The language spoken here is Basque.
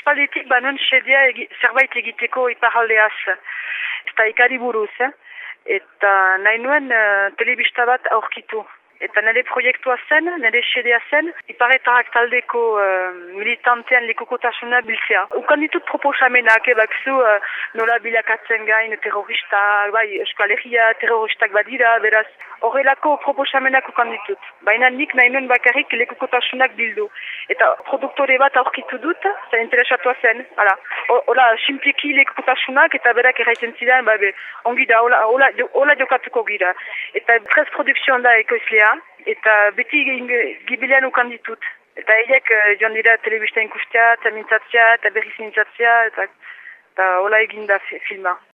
aspalditik banon sedea egi, zerbait egiteko iparaldeaz. Eta ikari buruz, eh? Eta nahi nuen uh, telebista bat aurkitu. Eta nire proiektua zen, nire sedea zen, iparetarak taldeko uh, militantean likukotasuna biltzea. Ukan ditut proposamenak, ebak zu uh, nola bilakatzen gain terrorista, bai, eskualegia terroristak badira, beraz, horrelako proposamenak ukan ditut. Baina nik nahi nuen bakarrik lekukotasunak bildu. Eta produktore bat aurkitu dut, eta interesatua zen, hala. Hola, simpliki lekukotasunak eta berak erraiten zidan, ba, be, ongi da, hola, hola, hola jokatuko gira. Eta prez produkzioan da ekoizlea, eta beti gibilean ukan ditut. Eta eiek uh, joan dira telebista ikustea, eta mintzatzea, eta berriz mintzatzea, eta, eta hola eginda filma.